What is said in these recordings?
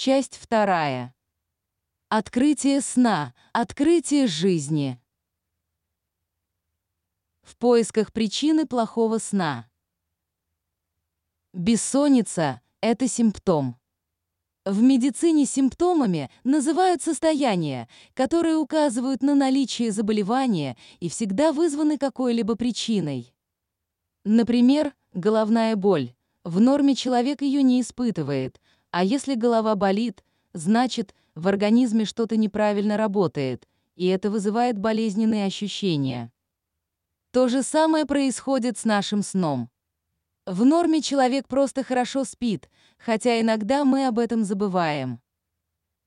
Часть вторая. Открытие сна, открытие жизни. В поисках причины плохого сна. Бессонница – это симптом. В медицине симптомами называют состояния, которые указывают на наличие заболевания и всегда вызваны какой-либо причиной. Например, головная боль. В норме человек ее не испытывает, а если голова болит, значит, в организме что-то неправильно работает, и это вызывает болезненные ощущения. То же самое происходит с нашим сном. В норме человек просто хорошо спит, хотя иногда мы об этом забываем.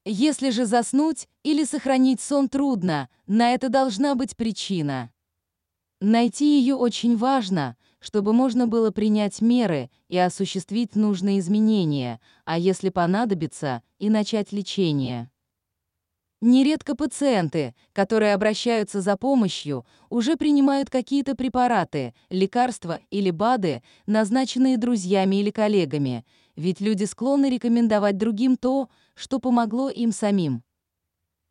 Если же заснуть или сохранить сон трудно, на это должна быть причина. Найти ее очень важно, чтобы можно было принять меры и осуществить нужные изменения, а если понадобится, и начать лечение. Нередко пациенты, которые обращаются за помощью, уже принимают какие-то препараты, лекарства или БАДы, назначенные друзьями или коллегами, ведь люди склонны рекомендовать другим то, что помогло им самим.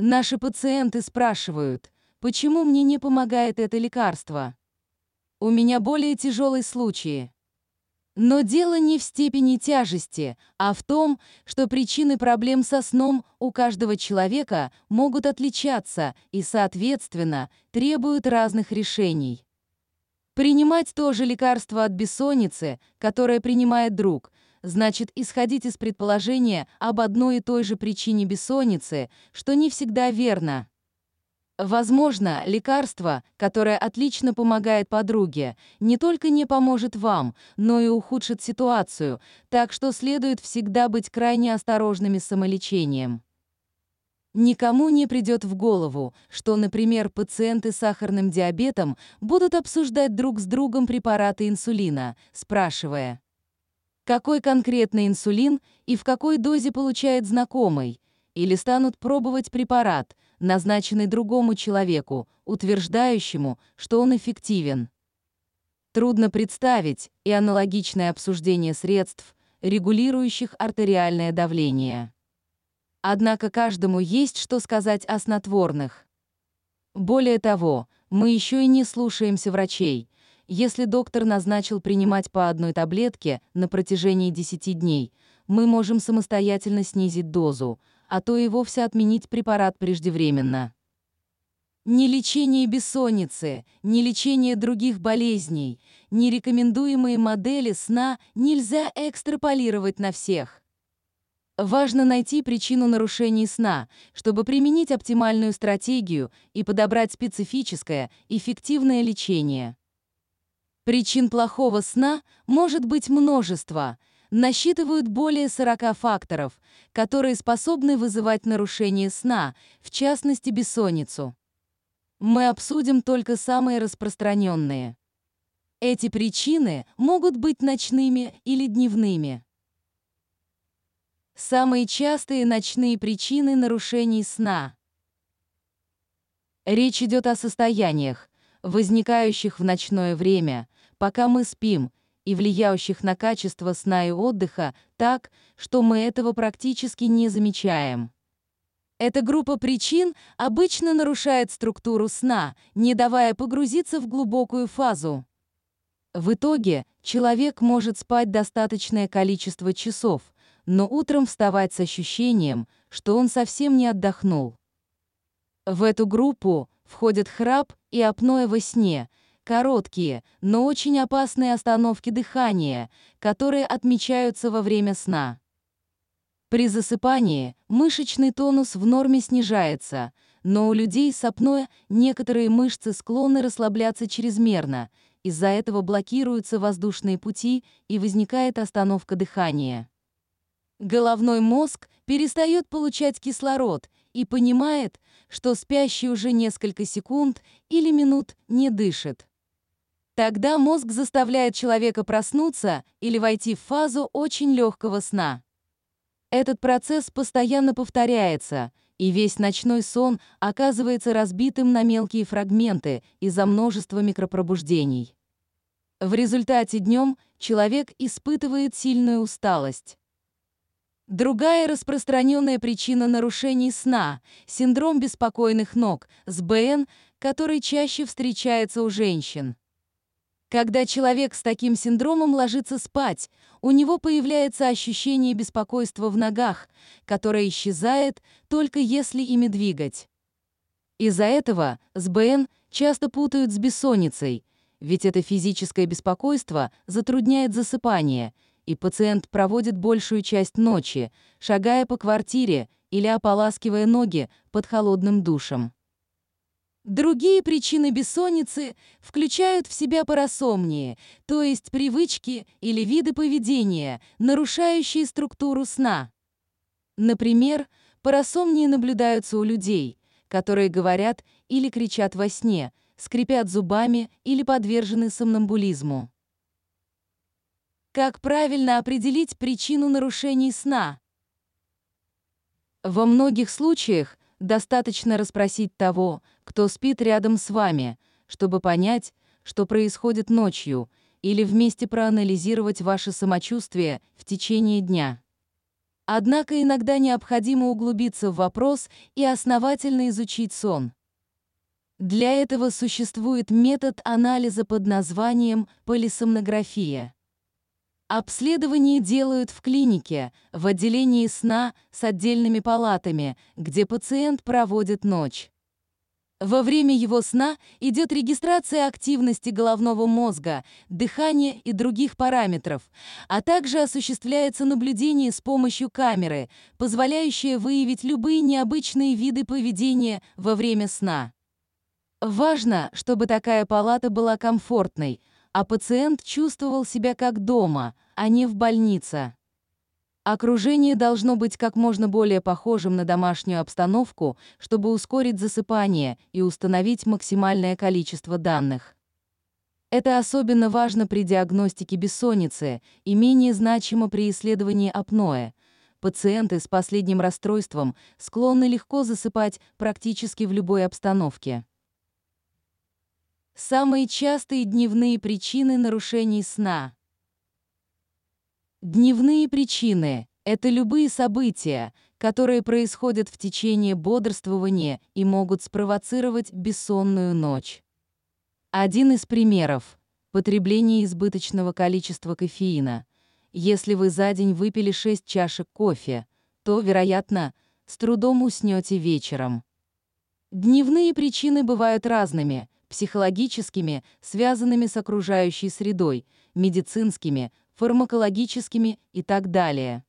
Наши пациенты спрашивают, почему мне не помогает это лекарство? У меня более тяжелые случаи. Но дело не в степени тяжести, а в том, что причины проблем со сном у каждого человека могут отличаться и, соответственно, требуют разных решений. Принимать то же лекарство от бессонницы, которое принимает друг, значит исходить из предположения об одной и той же причине бессонницы, что не всегда верно. Возможно, лекарство, которое отлично помогает подруге, не только не поможет вам, но и ухудшит ситуацию, так что следует всегда быть крайне осторожными с самолечением. Никому не придет в голову, что, например, пациенты с сахарным диабетом будут обсуждать друг с другом препараты инсулина, спрашивая, какой конкретный инсулин и в какой дозе получает знакомый, или станут пробовать препарат, назначенный другому человеку, утверждающему, что он эффективен. Трудно представить и аналогичное обсуждение средств, регулирующих артериальное давление. Однако каждому есть что сказать о снотворных. Более того, мы еще и не слушаемся врачей. Если доктор назначил принимать по одной таблетке на протяжении 10 дней, мы можем самостоятельно снизить дозу, а то и вовсе отменить препарат преждевременно. Ни лечение бессонницы, ни лечение других болезней, ни рекомендуемые модели сна нельзя экстраполировать на всех. Важно найти причину нарушений сна, чтобы применить оптимальную стратегию и подобрать специфическое, эффективное лечение. Причин плохого сна может быть множество – насчитывают более 40 факторов, которые способны вызывать нарушение сна, в частности бессонницу. Мы обсудим только самые распространенные. Эти причины могут быть ночными или дневными. Самые частые ночные причины нарушений сна. Речь идет о состояниях, возникающих в ночное время, пока мы спим, и влияющих на качество сна и отдыха так, что мы этого практически не замечаем. Эта группа причин обычно нарушает структуру сна, не давая погрузиться в глубокую фазу. В итоге человек может спать достаточное количество часов, но утром вставать с ощущением, что он совсем не отдохнул. В эту группу входят храп и апноэ во сне – Короткие, но очень опасные остановки дыхания, которые отмечаются во время сна. При засыпании мышечный тонус в норме снижается, но у людей с апноэ некоторые мышцы склонны расслабляться чрезмерно, из-за этого блокируются воздушные пути и возникает остановка дыхания. Головной мозг перестает получать кислород и понимает, что спящий уже несколько секунд или минут не дышит. Тогда мозг заставляет человека проснуться или войти в фазу очень легкого сна. Этот процесс постоянно повторяется, и весь ночной сон оказывается разбитым на мелкие фрагменты из-за множества микропробуждений. В результате днем человек испытывает сильную усталость. Другая распространенная причина нарушений сна – синдром беспокойных ног, СБН, который чаще встречается у женщин. Когда человек с таким синдромом ложится спать, у него появляется ощущение беспокойства в ногах, которое исчезает только если ими двигать. Из-за этого СБН часто путают с бессонницей, ведь это физическое беспокойство затрудняет засыпание – и пациент проводит большую часть ночи, шагая по квартире или ополаскивая ноги под холодным душем. Другие причины бессонницы включают в себя парасомнии, то есть привычки или виды поведения, нарушающие структуру сна. Например, парасомнии наблюдаются у людей, которые говорят или кричат во сне, скрипят зубами или подвержены сомнамбулизму. Как правильно определить причину нарушений сна? Во многих случаях достаточно расспросить того, кто спит рядом с вами, чтобы понять, что происходит ночью, или вместе проанализировать ваше самочувствие в течение дня. Однако иногда необходимо углубиться в вопрос и основательно изучить сон. Для этого существует метод анализа под названием полисомнография. Обследование делают в клинике, в отделении сна с отдельными палатами, где пациент проводит ночь. Во время его сна идет регистрация активности головного мозга, дыхания и других параметров, а также осуществляется наблюдение с помощью камеры, позволяющее выявить любые необычные виды поведения во время сна. Важно, чтобы такая палата была комфортной, а пациент чувствовал себя как дома, а не в больнице. Окружение должно быть как можно более похожим на домашнюю обстановку, чтобы ускорить засыпание и установить максимальное количество данных. Это особенно важно при диагностике бессонницы и менее значимо при исследовании апноэ. Пациенты с последним расстройством склонны легко засыпать практически в любой обстановке. Самые частые дневные причины нарушений сна. Дневные причины – это любые события, которые происходят в течение бодрствования и могут спровоцировать бессонную ночь. Один из примеров – потребление избыточного количества кофеина. Если вы за день выпили 6 чашек кофе, то, вероятно, с трудом уснете вечером. Дневные причины бывают разными – психологическими, связанными с окружающей средой, медицинскими, фармакологическими и так далее.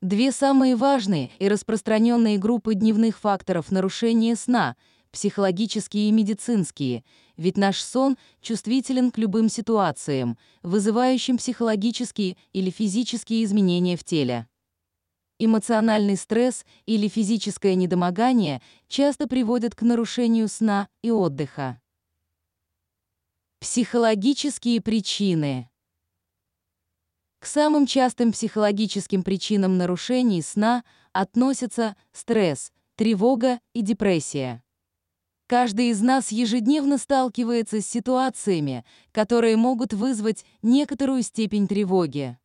Две самые важные и распространенные группы дневных факторов нарушения сна – психологические и медицинские, ведь наш сон чувствителен к любым ситуациям, вызывающим психологические или физические изменения в теле. Эмоциональный стресс или физическое недомогание часто приводят к нарушению сна и отдыха. Психологические причины. К самым частым психологическим причинам нарушений сна относятся стресс, тревога и депрессия. Каждый из нас ежедневно сталкивается с ситуациями, которые могут вызвать некоторую степень тревоги.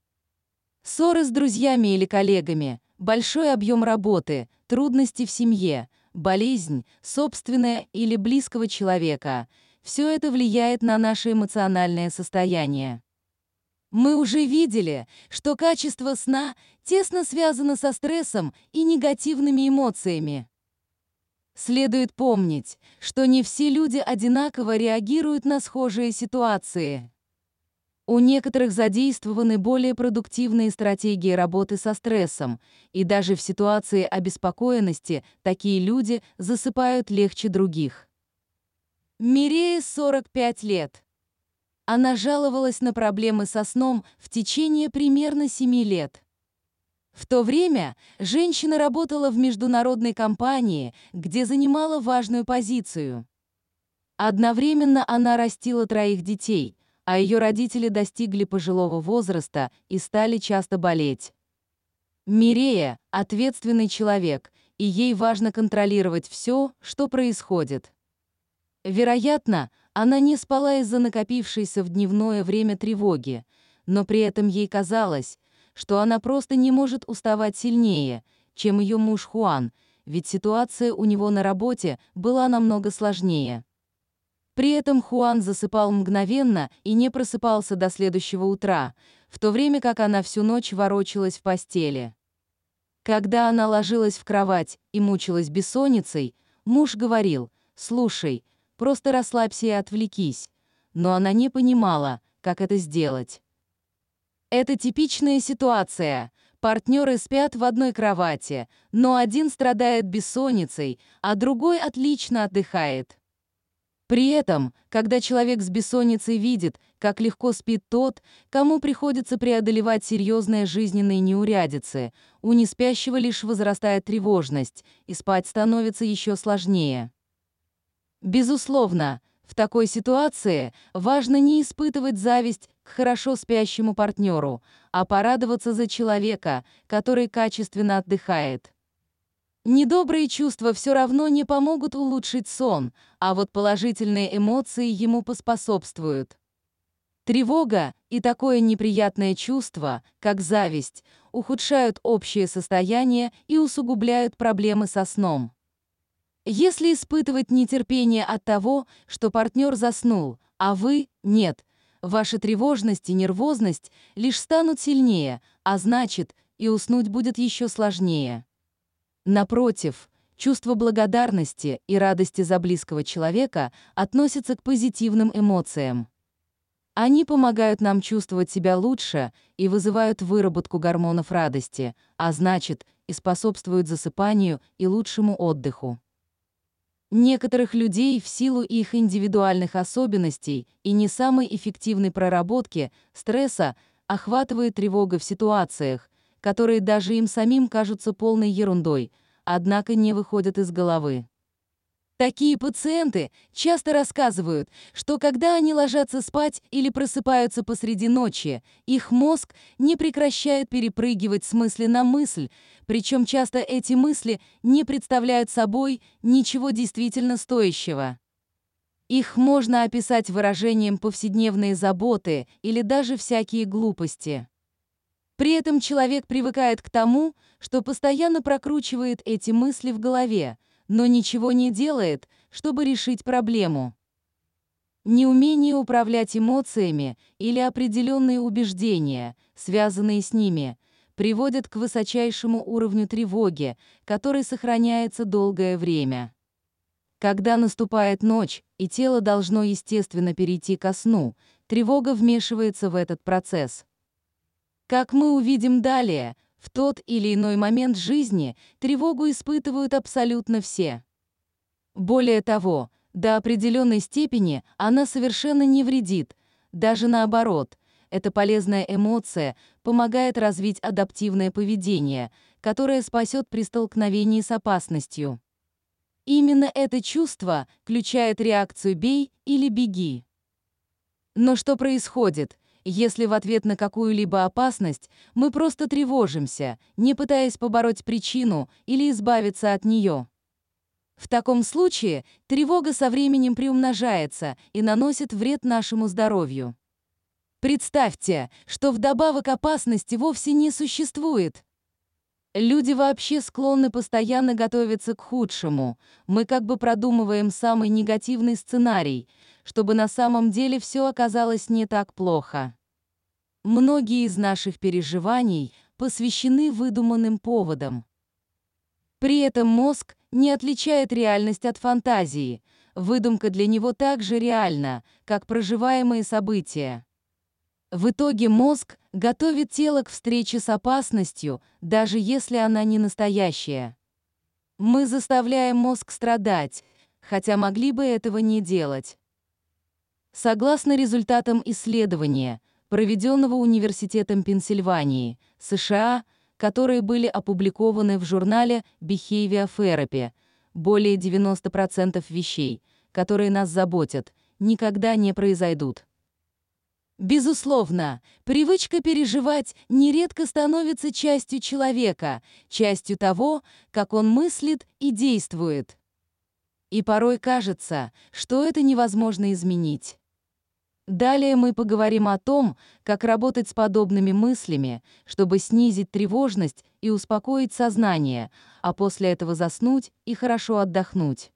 Ссоры с друзьями или коллегами, большой объем работы, трудности в семье, болезнь, собственная или близкого человека – все это влияет на наше эмоциональное состояние. Мы уже видели, что качество сна тесно связано со стрессом и негативными эмоциями. Следует помнить, что не все люди одинаково реагируют на схожие ситуации. У некоторых задействованы более продуктивные стратегии работы со стрессом, и даже в ситуации обеспокоенности такие люди засыпают легче других. Мирее 45 лет. Она жаловалась на проблемы со сном в течение примерно 7 лет. В то время женщина работала в международной компании, где занимала важную позицию. Одновременно она растила троих детей, а ее родители достигли пожилого возраста и стали часто болеть. Мирея — ответственный человек, и ей важно контролировать все, что происходит. Вероятно, она не спала из-за накопившейся в дневное время тревоги, но при этом ей казалось, что она просто не может уставать сильнее, чем ее муж Хуан, ведь ситуация у него на работе была намного сложнее. При этом Хуан засыпал мгновенно и не просыпался до следующего утра, в то время как она всю ночь ворочалась в постели. Когда она ложилась в кровать и мучилась бессонницей, муж говорил «Слушай, просто расслабься и отвлекись», но она не понимала, как это сделать. Это типичная ситуация. Партнеры спят в одной кровати, но один страдает бессонницей, а другой отлично отдыхает. При этом, когда человек с бессонницей видит, как легко спит тот, кому приходится преодолевать серьезные жизненные неурядицы, у неспящего лишь возрастает тревожность, и спать становится еще сложнее. Безусловно, в такой ситуации важно не испытывать зависть к хорошо спящему партнеру, а порадоваться за человека, который качественно отдыхает. Недобрые чувства все равно не помогут улучшить сон, а вот положительные эмоции ему поспособствуют. Тревога и такое неприятное чувство, как зависть, ухудшают общее состояние и усугубляют проблемы со сном. Если испытывать нетерпение от того, что партнер заснул, а вы — нет, ваша тревожность и нервозность лишь станут сильнее, а значит, и уснуть будет еще сложнее. Напротив, чувство благодарности и радости за близкого человека относятся к позитивным эмоциям. Они помогают нам чувствовать себя лучше и вызывают выработку гормонов радости, а значит, и способствуют засыпанию и лучшему отдыху. Некоторых людей в силу их индивидуальных особенностей и не самой эффективной проработки стресса охватывает тревога в ситуациях, которые даже им самим кажутся полной ерундой, однако не выходят из головы. Такие пациенты часто рассказывают, что когда они ложатся спать или просыпаются посреди ночи, их мозг не прекращает перепрыгивать с мысли на мысль, причем часто эти мысли не представляют собой ничего действительно стоящего. Их можно описать выражением повседневные заботы или даже всякие глупости. При этом человек привыкает к тому, что постоянно прокручивает эти мысли в голове, но ничего не делает, чтобы решить проблему. Неумение управлять эмоциями или определенные убеждения, связанные с ними, приводят к высочайшему уровню тревоги, который сохраняется долгое время. Когда наступает ночь, и тело должно естественно перейти ко сну, тревога вмешивается в этот процесс. Как мы увидим далее, в тот или иной момент жизни тревогу испытывают абсолютно все. Более того, до определенной степени она совершенно не вредит, даже наоборот, эта полезная эмоция помогает развить адаптивное поведение, которое спасет при столкновении с опасностью. Именно это чувство включает реакцию «бей» или «беги». Но что происходит, если в ответ на какую-либо опасность мы просто тревожимся, не пытаясь побороть причину или избавиться от нее. В таком случае тревога со временем приумножается и наносит вред нашему здоровью. Представьте, что вдобавок опасности вовсе не существует. Люди вообще склонны постоянно готовиться к худшему. Мы как бы продумываем самый негативный сценарий, чтобы на самом деле все оказалось не так плохо. Многие из наших переживаний посвящены выдуманным поводам. При этом мозг не отличает реальность от фантазии. Выдумка для него так же реальна, как проживаемые события. В итоге мозг готовит тело к встрече с опасностью, даже если она не настоящая. Мы заставляем мозг страдать, хотя могли бы этого не делать. Согласно результатам исследования, проведенного Университетом Пенсильвании, США, которые были опубликованы в журнале Behavior Therapy. Более 90% вещей, которые нас заботят, никогда не произойдут. Безусловно, привычка переживать нередко становится частью человека, частью того, как он мыслит и действует. И порой кажется, что это невозможно изменить. Далее мы поговорим о том, как работать с подобными мыслями, чтобы снизить тревожность и успокоить сознание, а после этого заснуть и хорошо отдохнуть.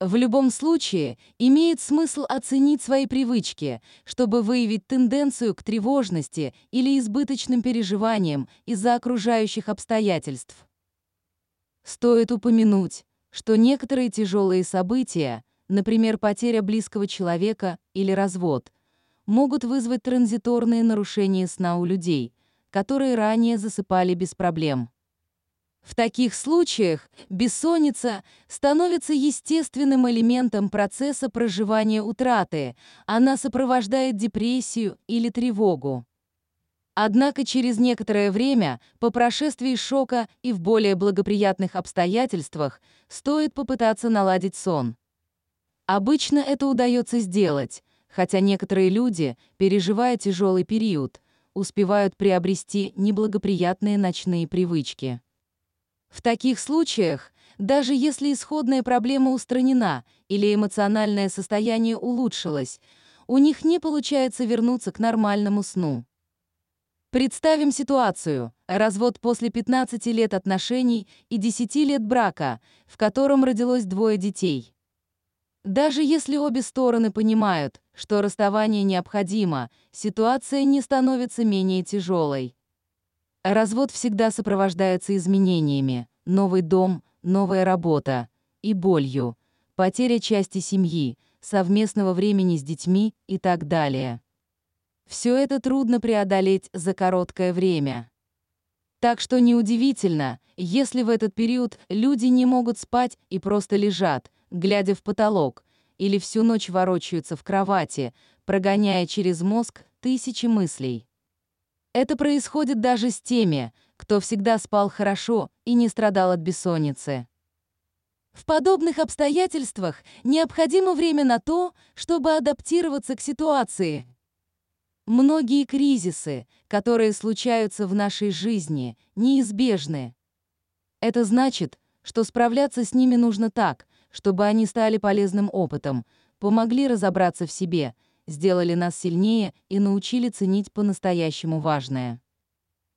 В любом случае, имеет смысл оценить свои привычки, чтобы выявить тенденцию к тревожности или избыточным переживаниям из-за окружающих обстоятельств. Стоит упомянуть, что некоторые тяжелые события, например, потеря близкого человека или развод, могут вызвать транзиторные нарушения сна у людей, которые ранее засыпали без проблем. В таких случаях бессонница становится естественным элементом процесса проживания утраты, она сопровождает депрессию или тревогу. Однако через некоторое время, по прошествии шока и в более благоприятных обстоятельствах, стоит попытаться наладить сон. Обычно это удается сделать, хотя некоторые люди, переживая тяжелый период, успевают приобрести неблагоприятные ночные привычки. В таких случаях, даже если исходная проблема устранена или эмоциональное состояние улучшилось, у них не получается вернуться к нормальному сну. Представим ситуацию. Развод после 15 лет отношений и 10 лет брака, в котором родилось двое детей. Даже если обе стороны понимают, что расставание необходимо, ситуация не становится менее тяжелой. Развод всегда сопровождается изменениями. Новый дом, новая работа и болью, потеря части семьи, совместного времени с детьми и так далее. Все это трудно преодолеть за короткое время. Так что неудивительно, если в этот период люди не могут спать и просто лежат, глядя в потолок, или всю ночь ворочаются в кровати, прогоняя через мозг тысячи мыслей. Это происходит даже с теми, кто всегда спал хорошо и не страдал от бессонницы. В подобных обстоятельствах необходимо время на то, чтобы адаптироваться к ситуации. Многие кризисы, которые случаются в нашей жизни, неизбежны. Это значит, что справляться с ними нужно так, чтобы они стали полезным опытом, помогли разобраться в себе, сделали нас сильнее и научили ценить по-настоящему важное.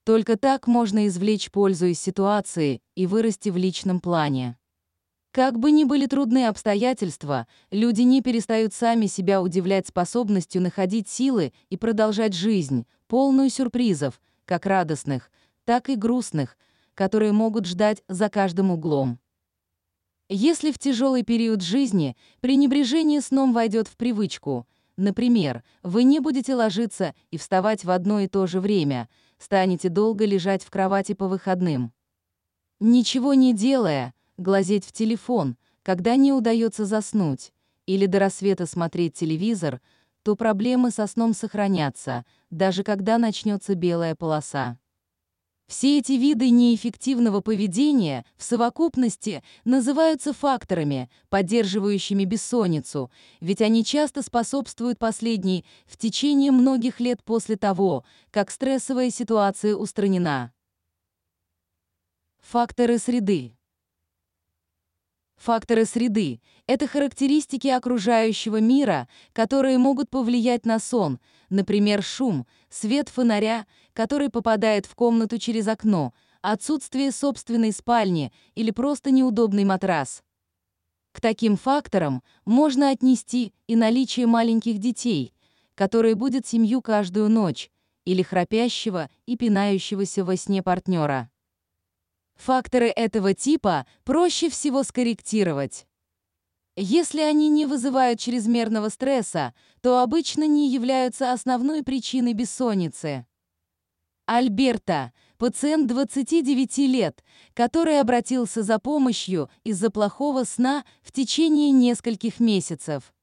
Только так можно извлечь пользу из ситуации и вырасти в личном плане. Как бы ни были трудные обстоятельства, люди не перестают сами себя удивлять способностью находить силы и продолжать жизнь, полную сюрпризов, как радостных, так и грустных, которые могут ждать за каждым углом. Если в тяжелый период жизни пренебрежение сном войдет в привычку, например, вы не будете ложиться и вставать в одно и то же время, станете долго лежать в кровати по выходным. Ничего не делая, глазеть в телефон, когда не удается заснуть, или до рассвета смотреть телевизор, то проблемы со сном сохранятся, даже когда начнется белая полоса. Все эти виды неэффективного поведения в совокупности называются факторами, поддерживающими бессонницу, ведь они часто способствуют последней в течение многих лет после того, как стрессовая ситуация устранена. Факторы среды. Факторы среды — это характеристики окружающего мира, которые могут повлиять на сон, например, шум, свет фонаря, который попадает в комнату через окно, отсутствие собственной спальни или просто неудобный матрас. К таким факторам можно отнести и наличие маленьких детей, которые будут семью каждую ночь, или храпящего и пинающегося во сне партнера. Факторы этого типа проще всего скорректировать. Если они не вызывают чрезмерного стресса, то обычно не являются основной причиной бессонницы. Альберта, пациент 29 лет, который обратился за помощью из-за плохого сна в течение нескольких месяцев.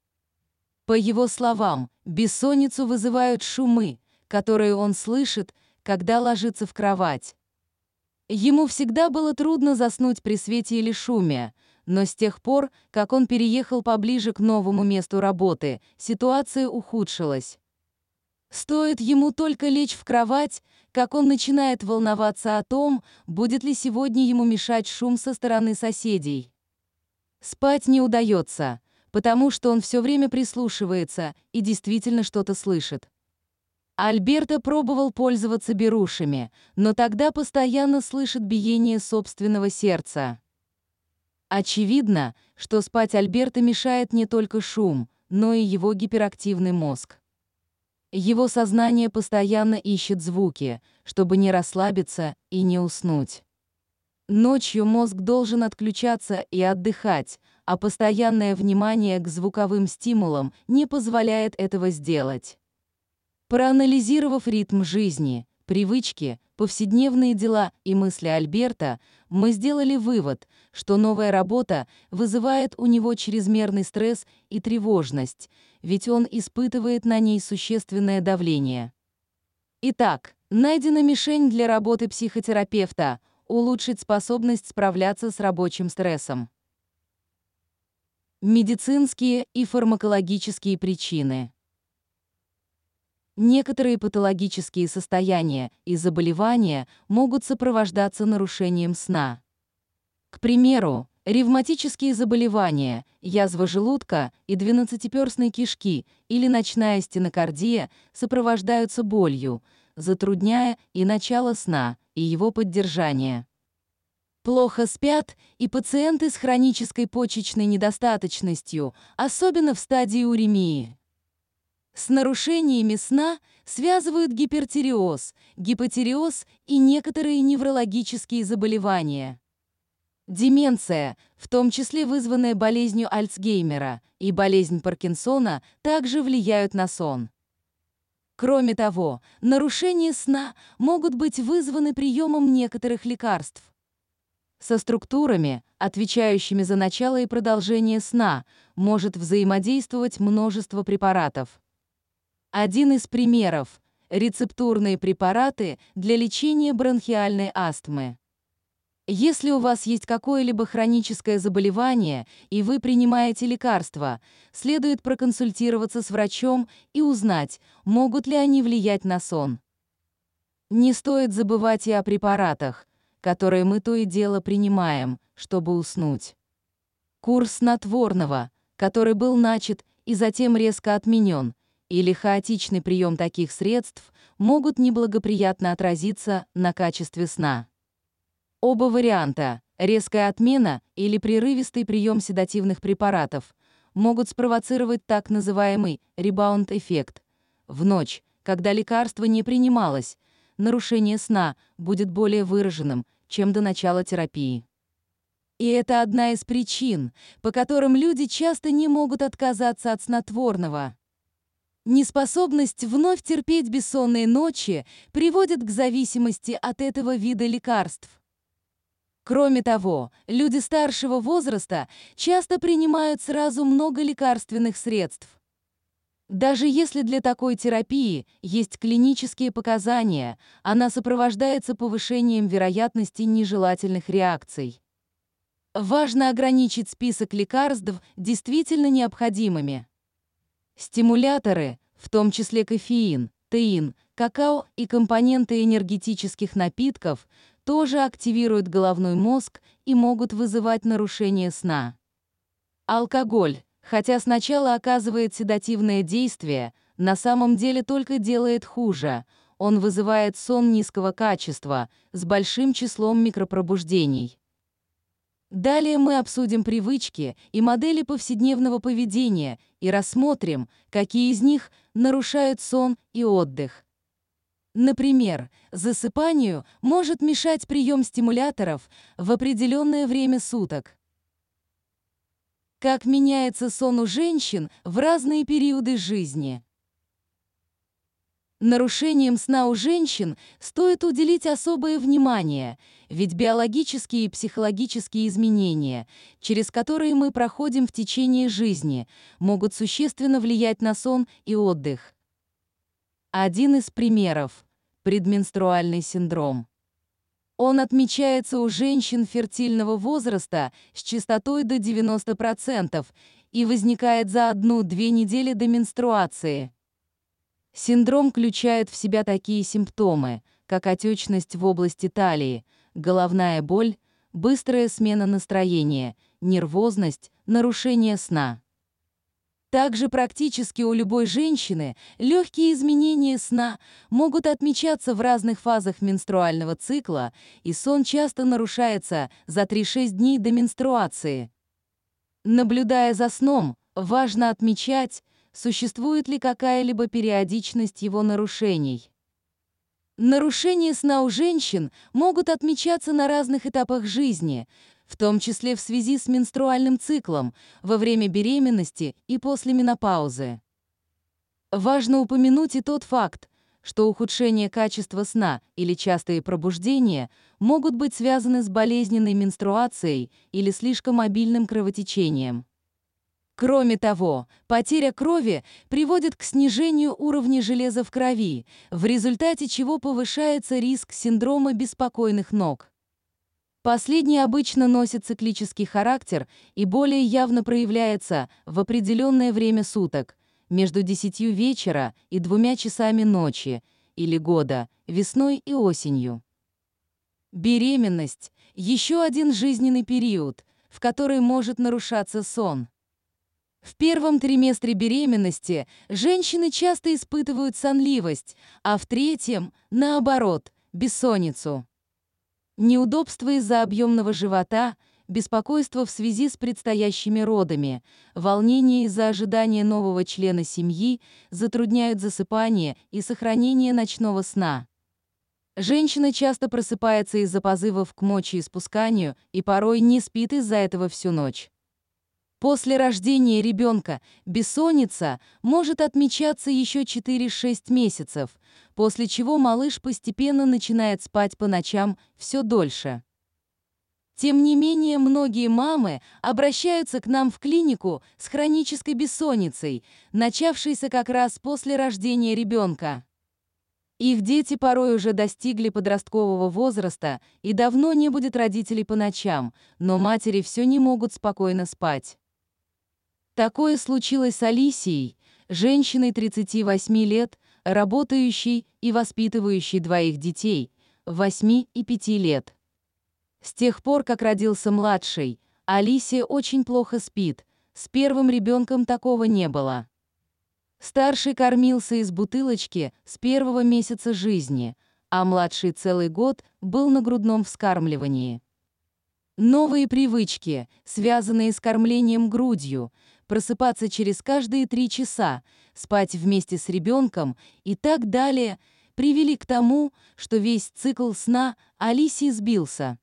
По его словам, бессонницу вызывают шумы, которые он слышит, когда ложится в кровать. Ему всегда было трудно заснуть при свете или шуме, но с тех пор, как он переехал поближе к новому месту работы, ситуация ухудшилась. Стоит ему только лечь в кровать, как он начинает волноваться о том, будет ли сегодня ему мешать шум со стороны соседей. Спать не удается, потому что он все время прислушивается и действительно что-то слышит. Альберто пробовал пользоваться берушами, но тогда постоянно слышит биение собственного сердца. Очевидно, что спать Альберто мешает не только шум, но и его гиперактивный мозг. Его сознание постоянно ищет звуки, чтобы не расслабиться и не уснуть. Ночью мозг должен отключаться и отдыхать, а постоянное внимание к звуковым стимулам не позволяет этого сделать. Проанализировав ритм жизни, привычки, повседневные дела и мысли Альберта, мы сделали вывод, что новая работа вызывает у него чрезмерный стресс и тревожность, ведь он испытывает на ней существенное давление. Итак, найдена мишень для работы психотерапевта – улучшить способность справляться с рабочим стрессом. Медицинские и фармакологические причины. Некоторые патологические состояния и заболевания могут сопровождаться нарушением сна. К примеру, ревматические заболевания, язва желудка и двенадцатиперстной кишки или ночная стенокардия сопровождаются болью, затрудняя и начало сна, и его поддержание. Плохо спят и пациенты с хронической почечной недостаточностью, особенно в стадии уремии. С нарушениями сна связывают гипертиреоз, гипотиреоз и некоторые неврологические заболевания. Деменция, в том числе вызванная болезнью Альцгеймера, и болезнь Паркинсона также влияют на сон. Кроме того, нарушения сна могут быть вызваны приемом некоторых лекарств. Со структурами, отвечающими за начало и продолжение сна, может взаимодействовать множество препаратов. Один из примеров – рецептурные препараты для лечения бронхиальной астмы. Если у вас есть какое-либо хроническое заболевание и вы принимаете лекарства, следует проконсультироваться с врачом и узнать, могут ли они влиять на сон. Не стоит забывать и о препаратах, которые мы то и дело принимаем, чтобы уснуть. Курс снотворного, который был начат и затем резко отменен, или хаотичный прием таких средств могут неблагоприятно отразиться на качестве сна. Оба варианта, резкая отмена или прерывистый прием седативных препаратов, могут спровоцировать так называемый ребаунд-эффект. В ночь, когда лекарство не принималось, нарушение сна будет более выраженным, чем до начала терапии. И это одна из причин, по которым люди часто не могут отказаться от снотворного. Неспособность вновь терпеть бессонные ночи приводит к зависимости от этого вида лекарств. Кроме того, люди старшего возраста часто принимают сразу много лекарственных средств. Даже если для такой терапии есть клинические показания, она сопровождается повышением вероятности нежелательных реакций. Важно ограничить список лекарств действительно необходимыми. Стимуляторы, в том числе кофеин, теин, какао и компоненты энергетических напитков, тоже активируют головной мозг и могут вызывать нарушение сна. Алкоголь, хотя сначала оказывает седативное действие, на самом деле только делает хуже. Он вызывает сон низкого качества, с большим числом микропробуждений. Далее мы обсудим привычки и модели повседневного поведения и рассмотрим, какие из них нарушают сон и отдых. Например, засыпанию может мешать прием стимуляторов в определенное время суток. Как меняется сон у женщин в разные периоды жизни. Нарушением сна у женщин стоит уделить особое внимание, ведь биологические и психологические изменения, через которые мы проходим в течение жизни, могут существенно влиять на сон и отдых. Один из примеров – предменструальный синдром. Он отмечается у женщин фертильного возраста с частотой до 90% и возникает за одну-две недели до менструации – Синдром включает в себя такие симптомы, как отечность в области талии, головная боль, быстрая смена настроения, нервозность, нарушение сна. Также практически у любой женщины легкие изменения сна могут отмечаться в разных фазах менструального цикла, и сон часто нарушается за 3-6 дней до менструации. Наблюдая за сном, важно отмечать, существует ли какая-либо периодичность его нарушений. Нарушения сна у женщин могут отмечаться на разных этапах жизни, в том числе в связи с менструальным циклом, во время беременности и после менопаузы. Важно упомянуть и тот факт, что ухудшение качества сна или частые пробуждения могут быть связаны с болезненной менструацией или слишком мобильным кровотечением. Кроме того, потеря крови приводит к снижению уровня железа в крови, в результате чего повышается риск синдрома беспокойных ног. Последний обычно носит циклический характер и более явно проявляется в определенное время суток, между 10 вечера и двумя часами ночи или года, весной и осенью. Беременность – еще один жизненный период, в который может нарушаться сон. В первом триместре беременности женщины часто испытывают сонливость, а в третьем, наоборот, бессонницу. Неудобства из-за объемного живота, беспокойство в связи с предстоящими родами, волнение из-за ожидания нового члена семьи затрудняют засыпание и сохранение ночного сна. Женщина часто просыпается из-за позывов к мочеиспусканию и порой не спит из-за этого всю ночь. После рождения ребенка бессонница может отмечаться еще 4-6 месяцев, после чего малыш постепенно начинает спать по ночам все дольше. Тем не менее, многие мамы обращаются к нам в клинику с хронической бессонницей, начавшейся как раз после рождения ребенка. Их дети порой уже достигли подросткового возраста и давно не будет родителей по ночам, но матери все не могут спокойно спать. Такое случилось с Алисией, женщиной 38 лет, работающей и воспитывающей двоих детей, 8 и 5 лет. С тех пор, как родился младший, Алисия очень плохо спит, с первым ребенком такого не было. Старший кормился из бутылочки с первого месяца жизни, а младший целый год был на грудном вскармливании. Новые привычки, связанные с кормлением грудью, просыпаться через каждые три часа, спать вместе с ребенком и так далее, привели к тому, что весь цикл сна Алисии сбился.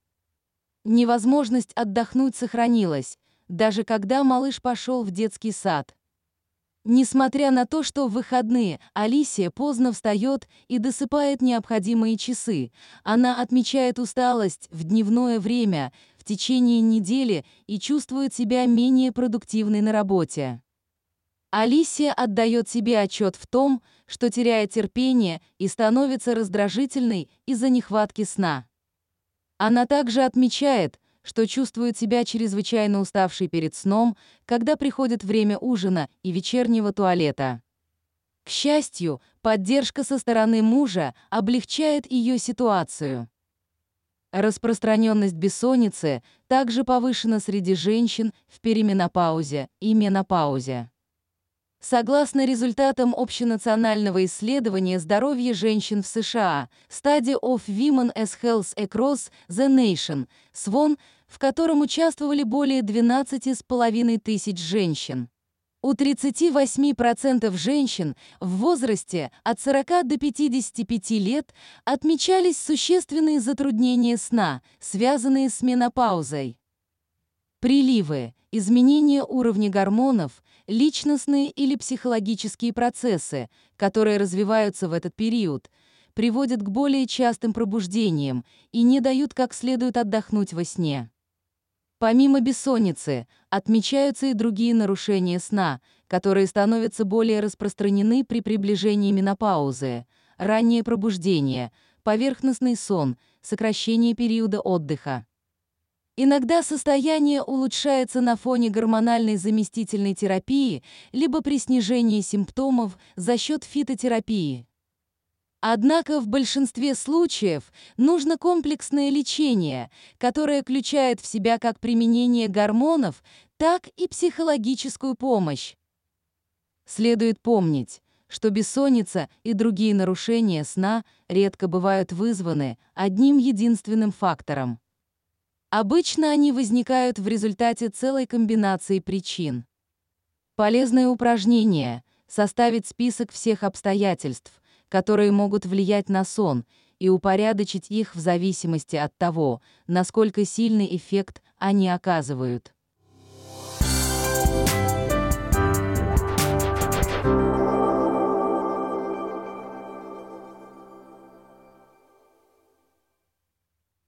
Невозможность отдохнуть сохранилась, даже когда малыш пошел в детский сад. Несмотря на то, что в выходные Алисия поздно встает и досыпает необходимые часы, она отмечает усталость в дневное время, в течение недели и чувствует себя менее продуктивной на работе. Алисия отдает себе отчет в том, что теряет терпение и становится раздражительной из-за нехватки сна. Она также отмечает, что чувствует себя чрезвычайно уставшей перед сном, когда приходит время ужина и вечернего туалета. К счастью, поддержка со стороны мужа облегчает ее ситуацию. Распространенность бессонницы также повышена среди женщин в перименопаузе и менопаузе. Согласно результатам общенационального исследования здоровья женщин в США Study of Women as Health Across the Nation, СВОН, в котором участвовали более 12,5 тысяч женщин. У 38% женщин в возрасте от 40 до 55 лет отмечались существенные затруднения сна, связанные с менопаузой. Приливы, изменения уровня гормонов, личностные или психологические процессы, которые развиваются в этот период, приводят к более частым пробуждениям и не дают как следует отдохнуть во сне. Помимо бессонницы, отмечаются и другие нарушения сна, которые становятся более распространены при приближении менопаузы, раннее пробуждение, поверхностный сон, сокращение периода отдыха. Иногда состояние улучшается на фоне гормональной заместительной терапии либо при снижении симптомов за счет фитотерапии. Однако в большинстве случаев нужно комплексное лечение, которое включает в себя как применение гормонов, так и психологическую помощь. Следует помнить, что бессонница и другие нарушения сна редко бывают вызваны одним единственным фактором. Обычно они возникают в результате целой комбинации причин. Полезное упражнение — составить список всех обстоятельств, которые могут влиять на сон, и упорядочить их в зависимости от того, насколько сильный эффект они оказывают.